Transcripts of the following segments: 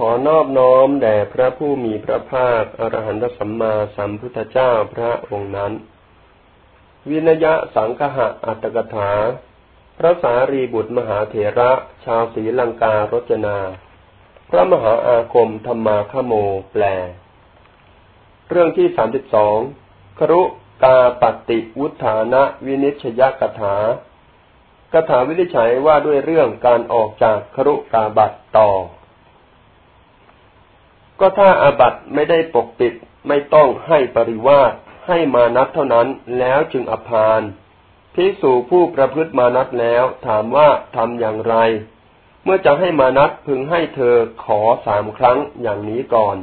ขอนอบน้อมแด่พระผู้มีพระภาคอรหันตสัมมาสัมพุทธเจ้าพระองค์นั้น วินยะสังคหะอัตถกถา พระสารีบุตรมหาเถระ ชาวศรีลังการจนา พระมหาอาคมธรรมาคโมแปล เรื่องที่สามสิบสองครุกาปฏิวุฒานะวินิชยกถากถาวินิจฉัยว่าด้วยเรื่องการออกจากครุกาบัตต่อ ก็ถ้าอาบัตไม่ได้ปกปิดไม่ต้องให้ปริวาสให้มานัดเท่านั้นแล้วจึงอภานพิสูผู้ประพฤติมานัดแล้วถามว่าทำอย่างไร เมื่อจะให้มานัดพึงให้เธอขอสามครั้งอย่างนี้ก่อน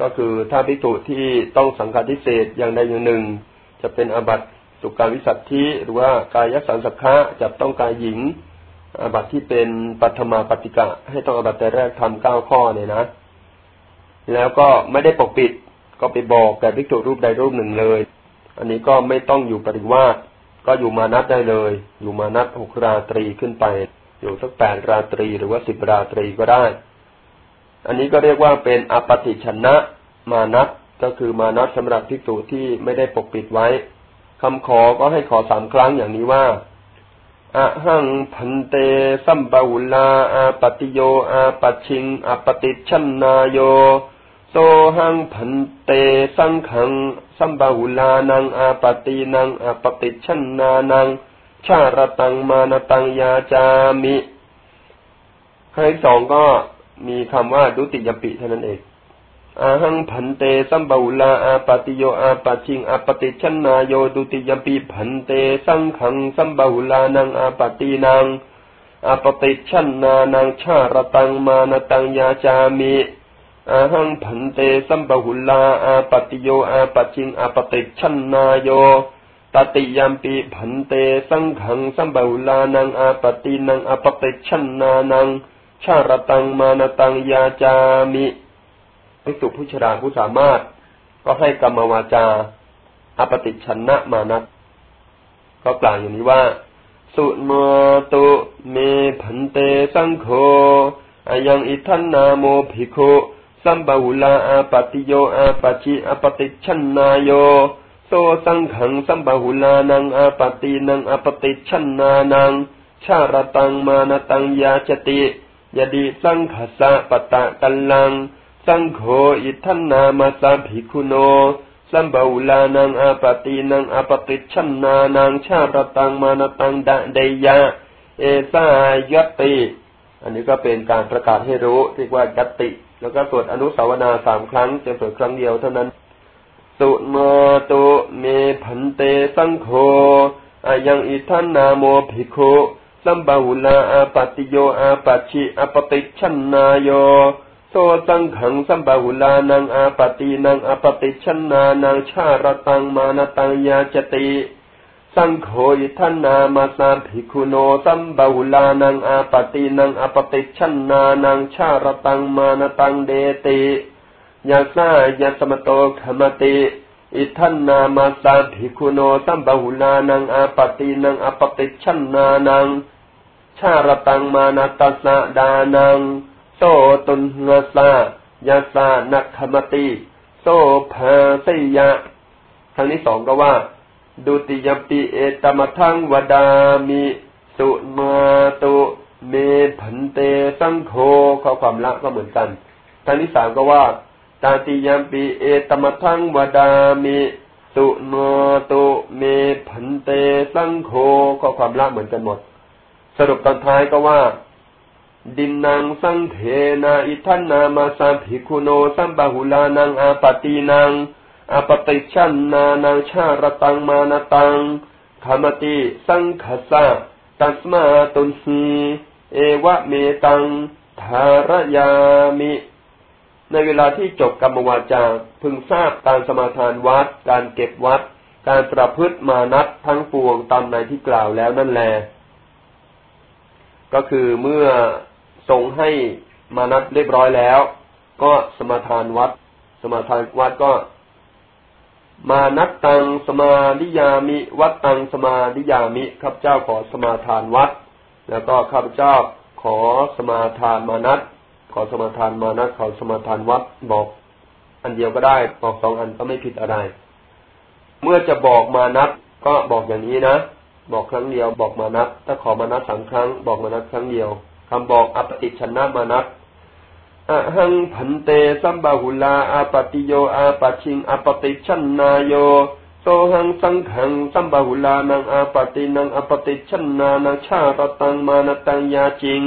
ก็คือถ้าพิสูที่ต้องสังฆาทิเศษอย่างใดอย่างหนึ่ง จะเป็นอาบัตสุการวิสัตทิหรือว่ากายสันสักขะจับต้องกายหญิงอาบัตที่เป็นปัทมาปฏิกะ ให้ต้องอาบัตแต่แรกทำเก้าข้อเนี่ยนะ แล้วก็ไม่ได้ปกปิด ก็ไปบอกแก่ภิกษุรูปใดรูปหนึ่งเลย อันนี้ก็ไม่ต้องอยู่ปริวาสก็อยู่มานัดได้เลย อยู่มานัดหกราตรีขึ้นไป อยู่สักแปดราตรีหรือว่าสิบราตรีก็ได้ อันนี้ก็เรียกว่าเป็นอปฏิชนะมานัดก็คือมานัดสำหรับภิกษุที่ไม่ได้ปกปิดไว้คำขอก็ให้ขอสามครั้งอย่างนี้ว่าอะหัง ภันเตสัมพะหุลาอาปัตติโยอาปัชชิง อัปปะฏิจฉันนาโย โสหัง ภันเตสังฆังสัมพะหุลานังอาปัตตีนังอัปปะฏิจฉันนานัง ฉารัตตังมานัตตังยาจามิครั้งที่สองก็มีคำว่าทุติยัมปิเท่านั้นเองอาหังพันเตสัมบูลาอาปติโยอาปชิงอาปติชนนาโยดุติยปีพันเตสังขังสัมบูลานังอาปตินังอาปติชนานังชาระตังมานตังยาจามิ อาหังพันเตสัมบูลาอาปติโยอาปชิงอาปติชันนาโยตติยมปีพันเตสังขังสัมบูลานังอาปตินังอาปติชันนานัง ชาระตังมานตังยาจามิภิกษุผู้ชราผู้สามารถ ก็ให้กรรมวาจาอปติชนะมานัตก็กล่าวอย่างนี้ว่า สุโนตุเมพันเตสังโฆอายังอิทันนาโมภิกขุ สัมบาวุลาอาปติโยอาปจิอาปติชนนาโยโซสังขังสัมบาหุลานังอาปตินังอาปติชนานัง ชาระตังมานตังยาจติยดีสังขสะปตะกัลลัง สังโฆอิทันนามาสาภิคุโน สัมบาวลานังอาปตินังอาปติชันนานัง ชาตตังมานตังดะเดยะ เอสายติ อันนี้ก็เป็นการประกาศให้รู้เรียกว่ายติแล้วก็สวดอนุสาวนาสามครั้งจะสวดครั้งเดียวเท่านั้น สุมาตุเมพันเตสังโฆอายังอิทันนาโมภิกขุสัมบาวลาอาปติโยอาปชิอาปติชันนาโยโซสังขังสัมบาหุลานังอาปตินังอาปติชนานังชาระตังมานตังยาจติ สังโฆยทันนามาสาภิกุโนสัมบาหุลานังอาปตินังอาปติชนานังชาระตังมานตังเดติยาสายาสมโตขมติอิทันนามาสาภิกุโนสัมบาหุลานังอาปตินังอาปติชนานังชาระตังมานตัสสะดานังโซตุนเงสายาสานักขมติโซภาสยะครั้งที่สองก็ว่า ดุติยปิเอตมทังวดามิสุมาตุเมผันเตสังโฆข้อความละก็เหมือนกันครั้งที่สามก็ว่าตาติยมปิเอตมทังวดามิสุมาตุเมผันเตสังโฆข้อความละเหมือนกันหมด สรุปตอนท้ายก็ว่า ดินนางสังเทนาอิทันนามาสัมภิคุโนสัมบาหุลานังอาปตินัง อาปติชันนานังชาระตังมานตังขามติสังขสะตัสมาตุนหีเอวะเมตังทารยามิ ในเวลาที่จบกรรมวาจาพึงทราบการสมาทานวัด การเก็บวัด การประพฤติมานัดทั้งปวงตามในที่กล่าวแล้วนั่นแหละก็คือเมื่อทรงให้มานัดเรียบร้อยแล้ว ก็สมาทานวัด สมาทานวัดก็ มานัดตังสมาดิยามิวัดตังสมาดิยามิข้าพเจ้าขอสมาทานวัด แล้วก็ข้าพเจ้าขอสมาทานมานัดขอสมาทานมานัตขอสมาทานวัดบอก อันเดียวก็ได้บอกสองอันก็ไม่ผิดอะไร เมื่อจะบอกมานัตก็บอกอย่างนี้นะ บอกครั้งเดียวบอกมานัตถ้าขอมานัตสามครั้ง บอกมานัตครั้งเดียวคำบอกอปติชนะมานัต อะหังพันเตสัมบาหุลาอาปติโยอาปชิงอาปติชันนายโยโซหังสังขังสัมบาหุลานังอาปตินังอาปติชันนานังชาตตังมานตังยาจิง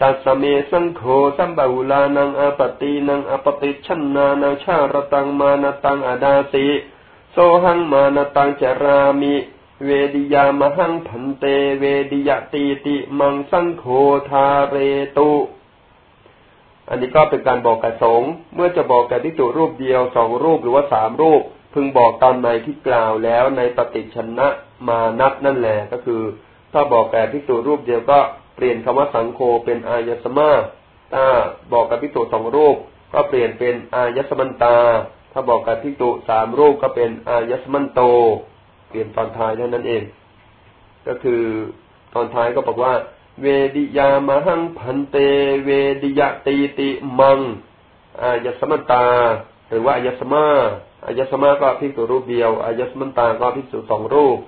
ตัสเมสังโฆสัมบาหุลานังอาปตินังอาปติชันนานังชาตตังมานตังอาดาสิโซหังมานตังจารามิเวดิยามหังพันเตเวดิยตีติมังสังโฆทาเรตุ อันนี้ก็เป็นการบอกแก่สงเมื่อจะบอกแก่ทิฏฐุรูปเดียวสองรูปหรือว่าสามรูป พึงบอกตามในที่กล่าวแล้วในปฏิชนะมานับนั่นแหละก็คือ ถ้าบอกแก่ทิฏฐุรูปเดียวก็เปลี่ยนคำว่าสังโฆเป็นอายสมาถ้าบอกกับทิฏฐุสองรูป ก็เปลี่ยนเป็นอายสมันตา ถ้าบอกกับทิฏฐุสามรูปก็เป็นอายสมันโต เปลี่ยนตอนท้ายเท่านั้นเอง ก็คือตอนท้ายก็บอกว่า เวดิยามหังพันเต เวดิยตีติมังอายสมันตา หรือว่าอายสมาอายสมาก็พิจุรูปเดียวอายสมันตาก็พิจุสองรูป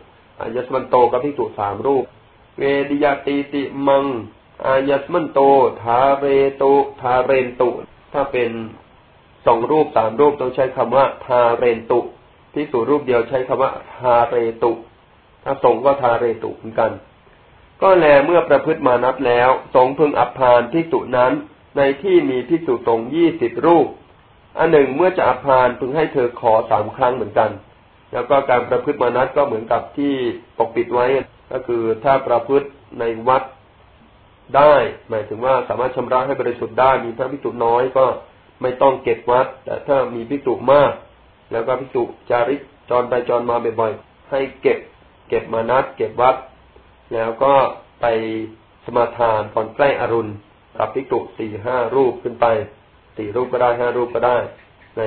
อายสมันโตก็พิจุสามรูป เวดิยตีติมังอายสมันโตทาเรโตทาเรนตุ ถ้าเป็นสองรูปสามรูปต้องใช้คำว่าทาเรนตุพิจุรูปเดียวใช้คำว่าทาเรตุ ถ้าสงก็ทาเรตุเหมือนกัน ก็แลเมื่อประพฤติมานับแล้ว สงพึงอับพานพิสุนั้น ในที่มีพิสุสงยี่สิบรูป อันหนึ่งเมื่อจะอับพานพึงให้เธอขอสามครั้งเหมือนกัน แล้วก็การประพฤติมานับก็เหมือนกับที่ปกปิดไว้ ก็คือถ้าประพฤติในวัดได้ หมายถึงว่าสามารถชำระให้บริสุทธิ์ได้มีพระพิสุน้อยก็ไม่ต้องเก็บวัด แต่ถ้ามีพิสุมาก แล้วก็พิสุจาริกจรไปจรมาบ่อยๆให้เก็บ เก็บมานัดเก็บวัด แล้วก็ไปสมาทานตอนใกล้อรุณกับพิกุสี่ห้ารูปขึ้นไปสี่รูปก็ได้ห้ารูปก็ได้ ใน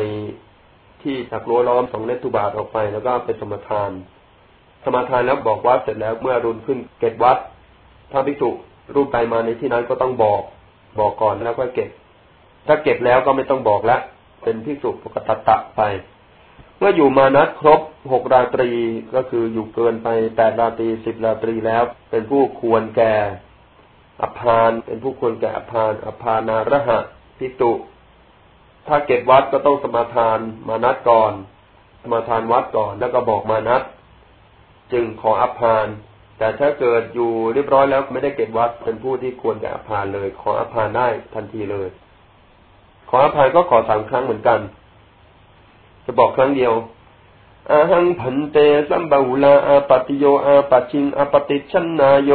ที่ถักรั้วล้อมสองเนตุบาทออกไป แล้วก็ไปสมาทาน สมาทานแล้วบอกวัดเสร็จแล้วเมื่อรุนขึ้นเก็บวัด ถ้าพิกุรูปใดมาในที่นั้นก็ต้องบอก บอกก่อนแล้วก็เก็บ ถ้าเก็บแล้วก็ไม่ต้องบอกแล้วเป็นพิกุปกตตะไป มื่ออยู่มานัดครบหกราตรีก็คืออยู่เกินไปแปดราตรีสิบราตรีแล้ว เป็นผู้ควรแก่อภาน เป็นผู้ควรแก่อภานอภานาระหะพิตุ ถ้าเก็บวัดก็ต้องสมาทานมานัดก่อน สมาทานวัดก่อนแล้วก็บอกมานัดจึงขออภานแต่ถ้าเกิดอยู่เรียบร้อยแล้วไม่ได้เก็บวัดเป็นผู้ที่ควรแก่อภานเลย ขออภานได้ทันทีเลย ขออภานก็ขอสามครั้งเหมือนกัน จะบอกครั้งเดียวอาหังพันเตสัมบาหุลาอาปติโยอาปชิงอาปติชันนาโย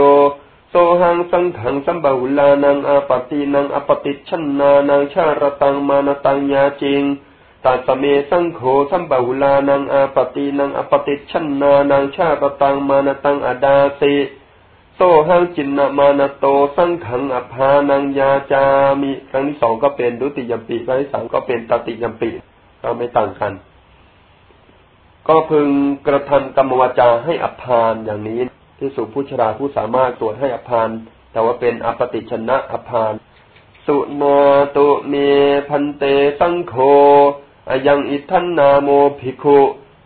โซหังสังขังสัมบาหุลานังอาปตินังอาปติชันนานังชาระตังมานตังยาจิงตัสเมสังโฆสัมบาหุลานังอาปตินังอาปติชันนานังชาระตังมานตังอดาสิโซหังจินนามานโตสังขังอภานังยาจามิครั้งที่สองก็เป็นดุติยมปีครั้งที่สามก็เป็นตติยมปี ก็ไม่ต่างกัน ก็พึงกระทำกรรมวาจาให้อภานอย่างนี้ที่สุผู้ชราผู้สามารถตรวจให้อภานแต่ว่าเป็นอปติชนะอภานสุโนตุเมพันเตสังโฆอยังอิทันนาโมภิกขุ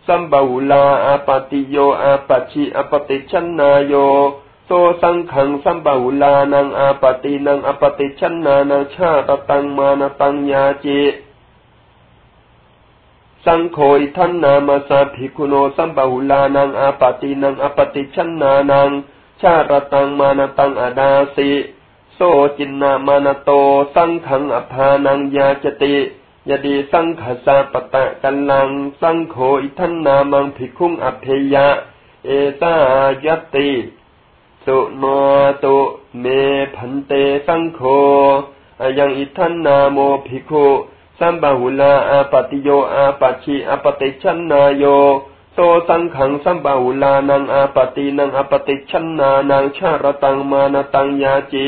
สัมบาุลาอาปติโยอาปชิอปติชนายโยโซสังขังสัมบาุลานังอาปตินังอปติชนานังชาตตังมานตังยาจิ สังโฆอิทันนามาสาภิกุโนสัมบาหุลานังอาปตินังอปติชันนานัง ชาระตังมานตังอดาสิโซจินนามานโต สังขังอภานังยาจติยดีสังขสาปตะกันลัง สังโฆอิทันนามังภิกขุงอภยะ เอตายติสุโนตุเมพันเตสังโฆอายังอิทันนาโมภิกขุ สัมบาหุลาอาปติโยอาปัชิอาปติชันนายโยโซสังขังสัมบาหุลานังอาปตินังอาปติชันนานังชาระตังมานตังยาจิ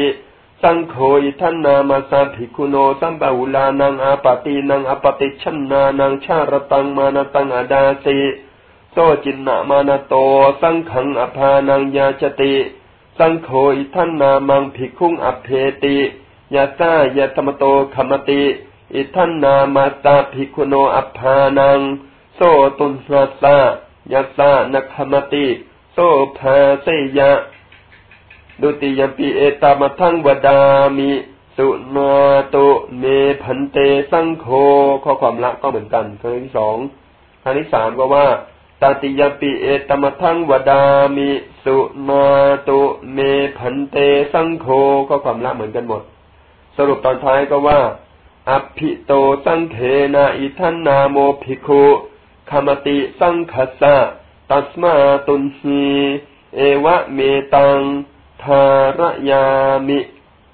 สังโฆอิทันนามาสาภิกุโนสัมบาหุลานังอาปตินังอาปติชันนานังชาระตังมานตังอาดาสิโซจินนามานโตสังขังอภานังยาจติสังโฆอิทันนามังภิกขุงอเพติยาซายาธรรมโตขมติ อิทันนามาตาภิกุโนอัพานัง โซตุนสัสะยาซานัคมติ โซภาเสยะ ดุติยปีเอตามทังวดามิ สุนาโตเมพันเตสังโฆข้อความละก็เหมือนกันครั้งที่สองครั้งที่สามก็ว่าตติยปิเอตมทังวดามิ สุนาโตเมพันเตสังโฆข้อความละเหมือนกันหมด สรุปตอนท้ายก็ว่า อภิโตสังเขนาอิทันนาโมภิกขุขมติสังคัสสะตัสมาตุนหีเอวะเมตัง ทารยามิ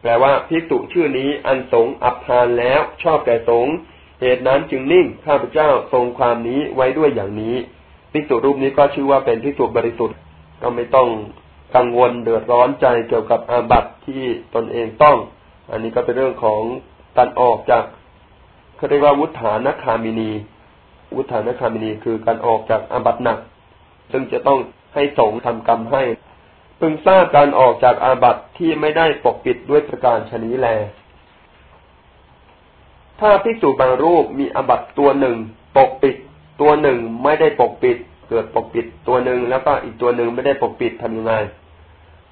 แปลว่าภิกษุชื่อนี้อันสงอับพานแล้วชอบแก่สงเหตุนั้นจึงนิ่งข้าพเจ้าทรงความนี้ไว้ด้วยอย่างนี้ภิกษุรูปนี้ก็ชื่อว่าเป็นภิกษุบริสุทธิ์ ก็ไม่ต้องกังวลเดือดร้อนใจเกี่ยวกับอาบัติที่ตนเองต้อง อันนี้ก็เป็นเรื่องของ การออกจากเขาเรียกว่าวุฒานคามินี วุฒานคามินีคือการออกจากอาบัติหนัก ซึ่งจะต้องให้สงทำกรรมให้ พึงทราบการออกจากอาบัติที่ไม่ได้ปกปิดด้วยประการชนี้แล ถ้าภิกษุบางรูปมีอาบัติตัวหนึ่ง ปกปิด ตัวหนึ่งไม่ได้ปกปิด เกิดปกปิดตัวหนึ่งแล้วก็อีกตัวหนึ่งไม่ได้ปกปิดทำยังไง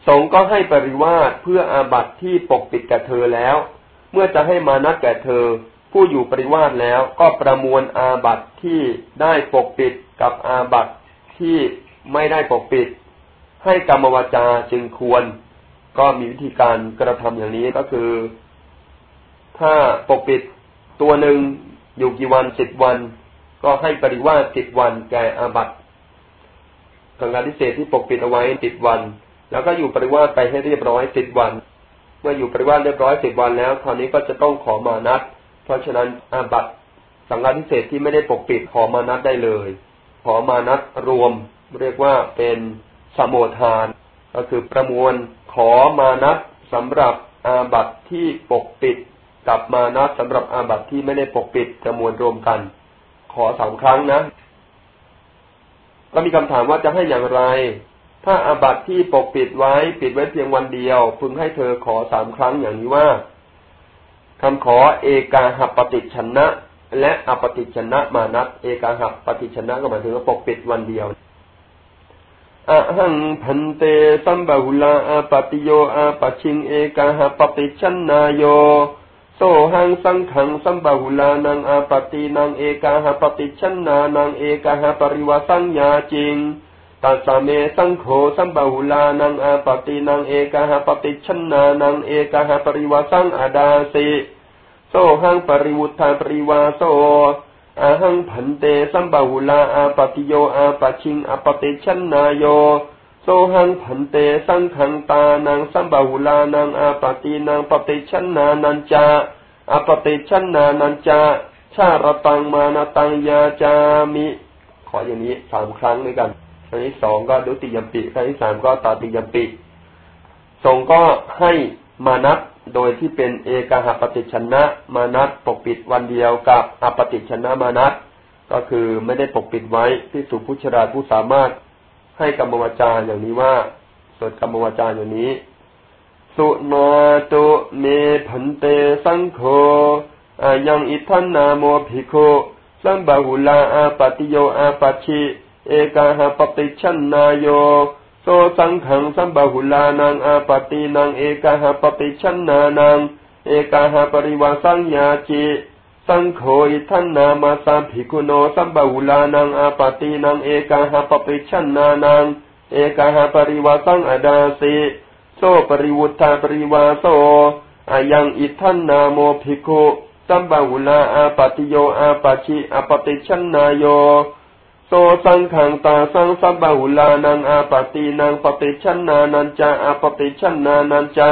สงก็ให้ปริวาสเพื่ออาบัติที่ปกปิดแก่เธอแล้ว เมื่อจะให้มานัดแก่เธอ ผู้อยู่ปริวาสแล้วก็ประมวลอาบัตที่ได้ปกปิดกับอาบัตที่ไม่ได้ปกปิด ให้กรรมวจาจึงควร ก็มีวิธีการกระทำอย่างนี้ก็คือ ถ้าปกปิดตัวหนึ่งอยู่กี่วันสิบวัน ก็ให้ปริวาสสิบวันแก่อาบัตทางการพิเศษที่ปกปิดเอาไว้สิบวัน แล้วก็อยู่ปริวาสไปให้เรียบร้อยสิบวัน เมื่ออยู่ปริวาสเรียบร้อยสิบวันแล้วคราวนี้ก็จะต้องขอมานัด เพราะฉะนั้นอาบัตสังฆาพิเศษที่ไม่ได้ปกปิดขอมานัดได้เลย ขอมานัดรวม เรียกว่าเป็นสมุทาน ก็คือประมวลขอมานัดสำหรับอาบัตที่ปกปิดกับมานัดสำหรับอาบัตที่ไม่ได้ปกปิดประมวลรวมกัน ขอสามครั้งนะ ก็มีคำถามว่าจะให้อย่างไร ถ้าอาบัตที่ปกปิดไว้ปิดไว้เพียงวันเดียว พึงให้เธอขอสามครั้งอย่างนี้ว่าคำขอเอกาหัปฏิชนะ และอปฏิชนะมานัดเอกาหัปฏิชนะก็หมายถึงว่าปกปิดวันเดียวอะหังพันเตสัมบาหุลาอาปติโยอาปชิงเอกาหปฏิชนนายโยโซหังสังขังสัมบาหุลานังอาปตินังเอกาหปฏิชนนานังเอกาหปริวาสังยาจริง ตัสเมสังโฆสัมบาหุลานังอาปตินังเอกาหาปฏิชนนานังเอกาหาปริวาสังอาดาสิโซหังปริวุฒาปริวาโซอะหัง ภันเตสัมบาหุลาอาปติโยอาปชิงอปติชนนาโยโซหังพันเตสังขังตานังสัมบาหุลานังอาปตินังปฏิชนนานันจาอปติชนนานันจาชาระตังมานตังยาจามิ ขออย่างนี้สามครั้งด้วยกัน ครั้งที่สองก็ทุติยัมปิครั้งที่สามก็ตะติยัมปิ สงฆ์ก็ให้มานัตโดยที่เป็นเอกาหปฏิจฉันนะมานัตปกปิดวันเดียวกับอปฏิชนะมานัตก็คือไม่ได้ปกปิดไว้ที่สุผู้ชราผู้สามารถให้กรรมวจาอย่างนี้ว่าสวดกรรมวจาอย่างนี้ สุนาตุเมพันเตสังโฆอยังอิทันนาโมภิกขุสัมบาหุลาอาปติโยอาปัชิ เอกาหปฏิชันนายโยโซสังขังสัมบหุลานังอาปตินังเอกาหปฏิชันนานังเอกาหปริวาสังยาจิสังโฆอิทันนามาสัมภิกุโนสัมบหุลานังอาปตินังเอกาหปฏิชันนานังเอกาหปริวาสังอดาสิโซปริวุฒาปริวาโซอายังอิทันนาโมภิกุสัมบหุลาอาปติโยอาปชิอปติชันนายโย โซสังขังตาสังสัมบาหุลานังอาปตินังปฏิชันนานันจาอาปฏิชันนานันจา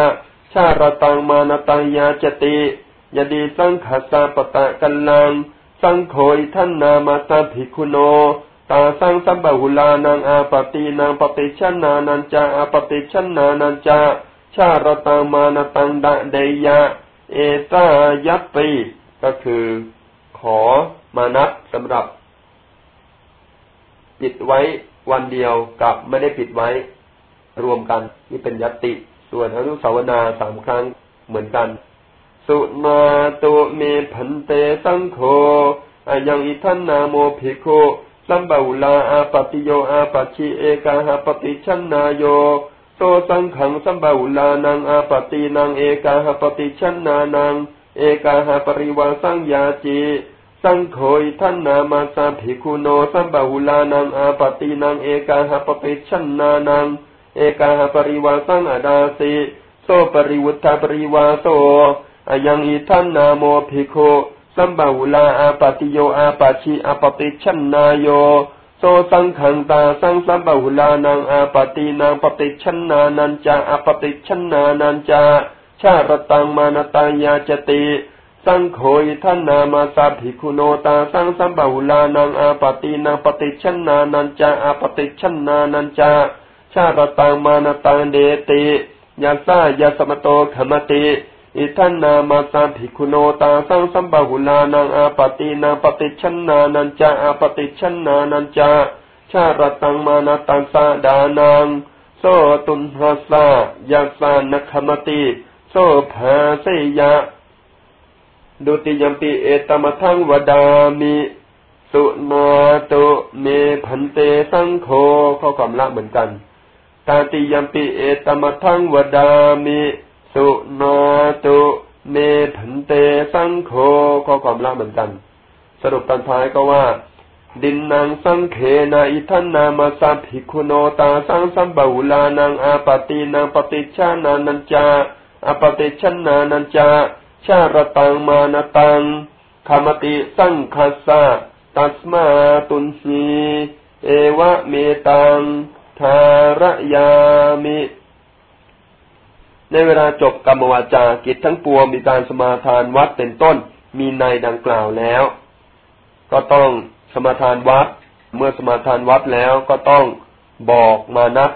ชาระตังมานตังยาจติยดีสังขัสสะปตะกันลัง สังโฆยท่านนามาสาภิกุโน ตาสังสัมบาหุลานังอาปตินังปฏิชันนานันจาอาปฏิชันนานันจาชาระตังมานตังดะเดยะ เอตายัปปิก็คือ ขอมานัดสำหรับ ปิดไว้วันเดียวกับไม่ได้ปิดไว้ รวมกันนี่เป็นยติ ส่วนอนุสาวนาสามครั้งเหมือนกัน สุมาตุเมพันเตสังโฆอายังอิทันนาโมภิกขุสัมบาุลาอาปติโยอาปัชิเอกาหาปฏิชันนายโยโตสังขังสัมบาุลานังอาปตินังเอกาหาปฏิชันนานังเอกาหาปริวาสังยาจี สังโฆอิทันนามาสาภิกุโนสัมบาุลานังอาปตินังเอกาหาปฏิชันนานังเอกาหปริวาสังอดาสิโซปริวุฒาปริวาโสอยังอิทันนาโมภิกุสัมบาวุลาอาปติโยอาปาชิอาปติชันนายโยโซสังขังตาสังสัมบาวุลานังอาปตินางปฏิชันนานันจาอาปติชันนานันจาชาตตังมานตังยาจติ สังโฆยท่านนามาสาภิคุโนตาสังสัมบาวุลานังอาปตินางปฏิชันนานันจาอาปติชันนานันจาชาตตังมานตังเดติยาซายาสมโตขมติอิทันนามาสาภิคุโนตาสังสัมบาหุลานังอาปตินาปฏิชันนานันจาอาปฏิชันนานันจาชาตตังมานาตังสาดานังโซตุนหัสะยาสานคมติโซภาเสยะ ดุติยมปีเอตมทังวดามิสุนาตุเมพันเตสังโฆข้อความละเหมือนกันตาติยมปีเอตมทังวดามิสุนาตุเมผันเตสังโฆข้อความละเหมือนกัน สรุปตอนท้ายก็ว่า ดินนางสังเขนาอิทันนามาสัพพิคุโนตาสังสัมบาุลานังอาปตินางปฏิชานานัญจาอาปฏิชนานัญจา ชาระตังมานตังคามติสังคัสะตัสมาตุนหีเอวะเมตังทารยามิ ในเวลาจบกรรมวาจากิจทั้งปวงมีการสมาทานวัดเป็นต้น มีในดังกล่าวแล้ว ก็ต้องสมาทานวัด เมื่อสมาทานวัดแล้วก็ต้องบอกมานัด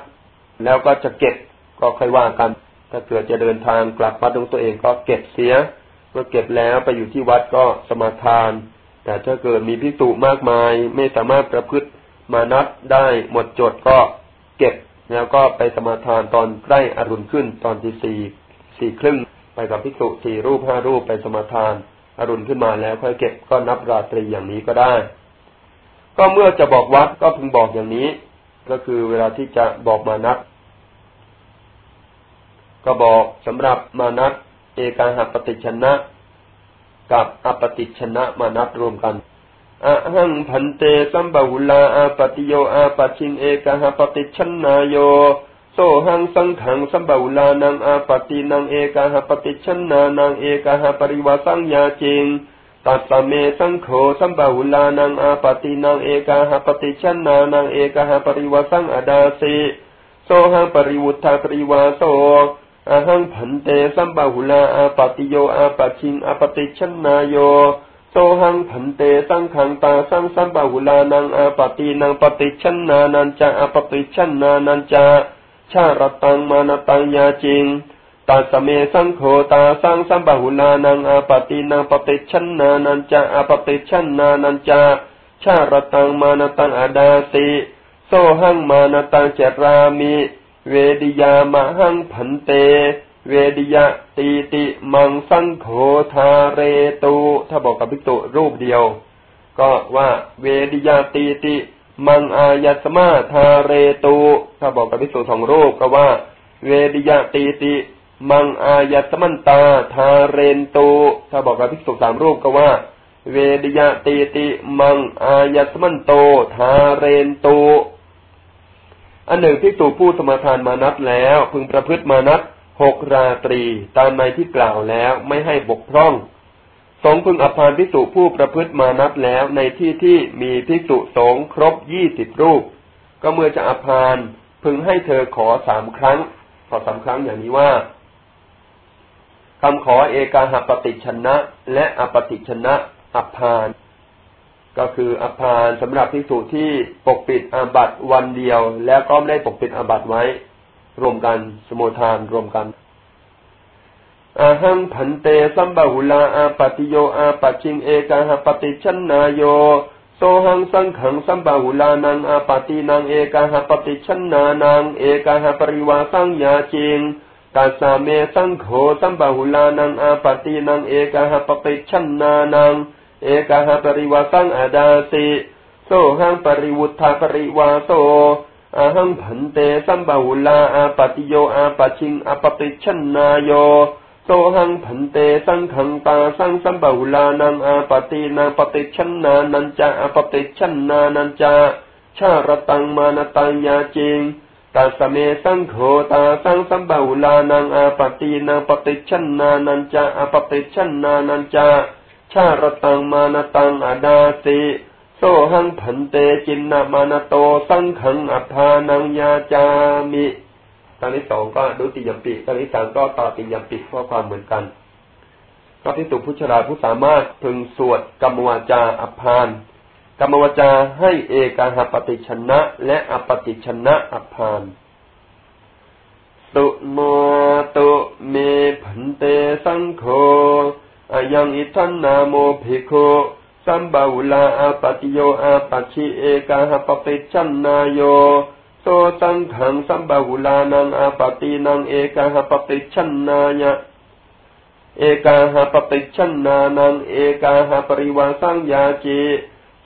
แล้วก็จะเก็บก็ค่อยว่ากัน ถ้าเกิดจะเดินทางกลับวัดของตัวเองก็เก็บเสีย เมื่อเก็บแล้วไปอยู่ที่วัดก็สมาทาน แต่ถ้าเกิดมีพิสูมากมาย ไม่สามารถประพฤติมานัดได้หมดจดก็เก็บแล้วก็ไปสมาทานตอนใกล้อรุณขึ้นตอนที่สี่สี่ครึ่งไปกับภิกษุสี่รูปห้ารูปไปสมาทาน อรุณขึ้นมาแล้วค่อยเก็บก็นับราตรีอย่างนี้ก็ได้ ก็เมื่อจะบอกวัดก็พึงบอกอย่างนี้ ก็คือเวลาที่จะบอกมานัดก็บอกสำหรับมานัด เอกาหัปฏิชนะ กับอปฏิชนะมานัดรวมกันอะหังพันเตสัมบาหุลาอาปติโยอาปชิงเอกหปฏิชนนาโยโซหังสังขังสัมบาหุลานังอาปตินังเอกหปฏิชนนานังเอกหปริวาสังยาจิงตัสเมสังโฆสัมบาหุลานังอาปตินังเอกหปฏิชนนานังเอกหปริวาสังอดาสิโซหังปริวุฒาปริวาโส อะหังพันเตสัมบาหุลาอาปติโยอาปชิงอาปฏิชันนายโยโซหังผันเตสังขังตาสังสัมบาหุลานังอาปตินังปฏิชันนานันจาอาปฏิชันนานันจาชาระตังมานตังยาจิงตาสเมสังโฆตาสังสัมบาหุลานังอาปตินังปฏิชันนานันจาอาปฏิชันนานันจาชาระตังมานตังอาดาสิโซหังมานตังเจรามิ เวดิยามหังผันเต เวดิยะตีติมังสังโฆทาเรตุถ้าบอกกับภิกษุรูปเดียว ก็ว่าเวดิยะตีติมังอายสมาทาเรตุถ้าบอกกับภิกษุสองรูปก็ว่า เวดิยะตีติมังอายสมันตาทาเรนตุถ้าบอกกับภิกษุสามรูปก็ว่า เวดิยะตีติมังอายสมันโตทาเรนตุ อันหนึ่งภิกษุผู้สมาทานมานัดแล้ว พึงประพฤติมานัดหกราตรีตามในที่กล่าวแล้วไม่ให้บกพร่อง สงพึงอภานพิสุผู้ประพฤติมานับแล้วในที่ที่มีพิสุสงครบยี่สิบรูป ก็เมื่อจะอภานพึงให้เธอขอสามครั้ง ขอสามครั้งอย่างนี้ว่าคำขอเอกาหปฏิชนะ และอปฏิชนะอภาน ก็คืออภานสำหรับพิสุที่ปกปิดอาบัตวันเดียว แล้วก็ไม่ได้ปกปิดอาบัตไว้ รวมกันสมุทานรวมกันอาหังผันเตสัมบาหุลาอาปติโยอาปจิงเอกาหปฏิชันนายโยโซหังสังขังสัมบาหุลานังอาปตินังเอกาหปฏิชันนานังเอกาหปริวาสังยาจิงกาสาเมสังโฆสัมบาหุลานังอาปตินังเอกาหปปิชันนานัง เอกาหปริวาสังอาดาสิโซหังปริวุฒาปริวาโซอาหังผันเตสัมบาหุลาอาปติโยอาปชิงอาปปิชันนาโยโซหังผันเตสังขังตาสังสัมบาหุลานังอาปตินาปฏิชันนานันจาอาปฏิชันนานันจาชาระตังมานตังยาจิงตัสเมสังโฆตาสังสัมบาหุลานังอาปตินาปฏิชันนานันจาอาปฏิชันนานันจา ชาระตังมานตังอาดาสิโสหัง ภันเตจิณณะมานัตโตสังฆังอัพภานังยาจามิตอนที่สองก็ทุติยัมปิตอนที่สามก็ตะติยัมปิข้อความเหมือนกันก็ภิกษุผู้ฉลาดผู้สามารถพึงสวดกรรมวาจาอัพภานกรรมวาจาให้เอกาหปฏิจฉันนะ และอปฏิจฉันนะอัพภานสุณาตุเม ภันเตสังโฆ อายังอิทันนาโมภิกขุสัมบาวุลาอาปติโยอาปัชิเอกาหปฏิชันนายโยโซสังขังสัมบาวุลานังอาปตินังเอกาหปฏิชันนายะเอกาหปฏิชันนานังเอกาหปริวาสังยาจิ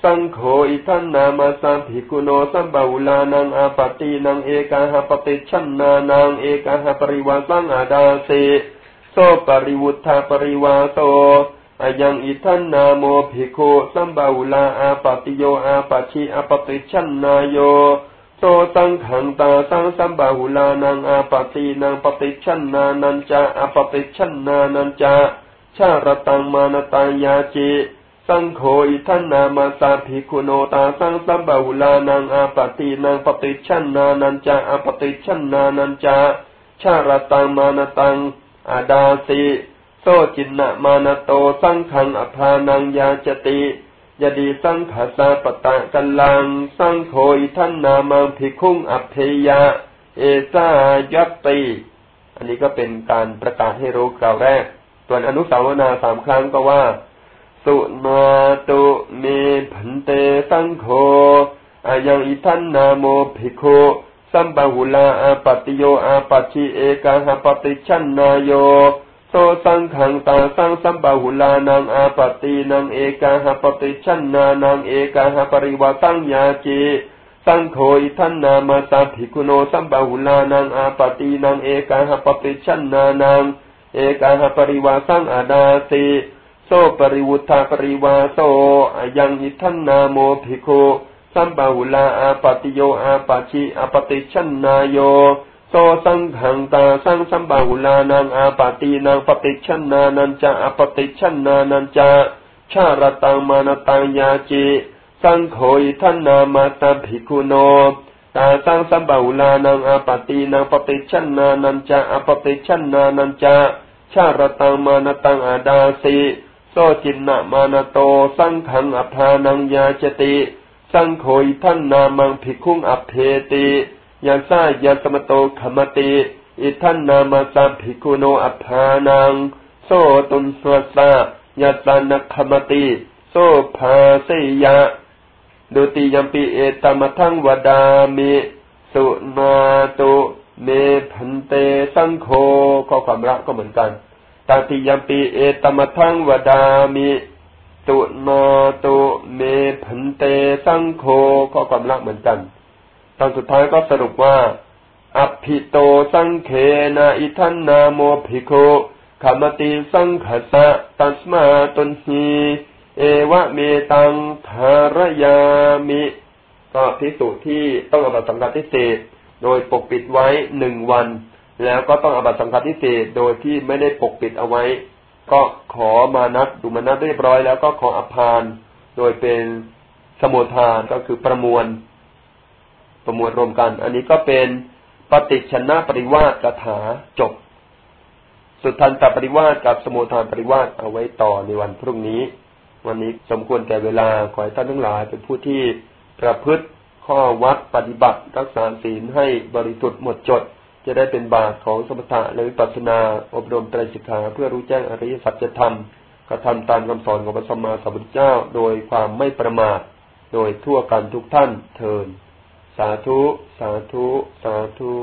สังโฆอิทันนามาสัมภิกุโนสัมบาวุลานังอาปตินังเอกาหปฏิชันนานังเอกาหปริวาสังอาดาเส โซปริวุฒาปริวาโตอายังอิทันนาโมภิกขุสัมบาวุลาอาปติโยอาปชิอาปติชันนายโยโซสังขังตาสังสัมบาหุลานังอาปตินังปฏิชันนานันจาอาปฏิชันนานันจาชาระตังมานตังยาจิสังโฆอิทันนามาสาภิกุโนตาสังสัมบาหุลานังอาปตินังปฏิชันนานันจาอาปฏิชันนานันจาชาระตังมานตัง อาดาสิโซจินนะมานโตสังขังอภานังยาจติยดีสังขาสาปตะกันลังสังโฆอิทันนามังภิคุงอัพเพยะ เอซายัตติ อันนี้ก็เป็นการประกาศให้รู้กล่าวแรก ส่วนอนุสาวนาสามครั้งก็ว่า สุนาตุเมพันเตสังโฆอายังอิทันนาโมภิกุ สัมบหุลาอาปติโยอาปัชิเอกาหปติชันนายโยโสสังขังตาสังสัมบหุลานังอาปตินังเอกาหปติชันนานังเอกาหปริวาตังยาจิสังโฆอิทันนามาสาภิกุโนสัมบหุลานังอาปตินังเอกาหปติชันนานังเอกาหปริวาสังอาดาสิโซปริวุธาปริวาโซอยังอิทันนาโมภิกุ สัมบาหุลาอาปติโยอาปาชิอาปติชันนายโยโซสังขังตาสังสัมบาหุลานังอาปาตีนางปฏิชันนานันจะอาปติชันนานันจะชาระตังมานตังยาจิสังโฆอิทันนามาตาภิกุโนตาสังสัมบาหุลานังอาปาตีนางปฏิชันนานันจะอาปติชันนานันจะชาระตังมานตังอาดาสิโซจินนะมานโต สังขังอภานังยาจติ สังโฆยท่านนามังภิกขุงอภเพติยาซายาสมโตขมติอิท่านนามาสาภิกุโนอภานัง โซตุนสวสายาสานขมติโซภาเสยะดุติยมปีเอตมทังวดามิสุนาตุเมพันเตสังโฆข้อความรักก็เหมือนกันตติยมปีเอตมทังวดามิ ตุโนตุเมพันเตสังโฆก็ความรักเหมือนกัน ตอนสุดท้ายก็สรุปว่าอภิโตสังเคนาอิทันนาโมภิโคขมติสังขสะตัสมาตุนหีเอวะเมตังทารยามิ ก็พิสูจน์ที่ต้องอบัตสังกัดที่เศษโดยปกปิดไว้หนึ่งวัน แล้วก็ต้องอบัตสังฆทิเศษโดยที่ไม่ได้ปกปิดเอาไว้ ก็ขอมานัดดูมานัดเรียบร้อยแล้วก็ขออภานโดยเป็นสมุทานก็คือประมวล ประมวลรวมกัน อันนี้ก็เป็นปฏิชนะปริวาสกถาจบ สุทันตปริวาสกับสมุทานปริวาสเอาไว้ต่อในวันพรุ่งนี้ วันนี้สมควรแก่เวลาขอให้ท่านทั้งหลายเป็นผู้ที่ประพฤติข้อวัดปฏิบัติรักษาศีลให้บริสุทธิ์หมดจด จะได้เป็นบาตของสมถะและวิปัสสนาอบรมไตรสิกขาเพื่อรู้แจ้งอริยสัจธรรมกระทำตามคำสอนของพระสัมมาสัมพุทธเจ้า โดยความไม่ประมาท โดยทั่วกันทุกท่านเทินสาธุ สาธุ สาธุ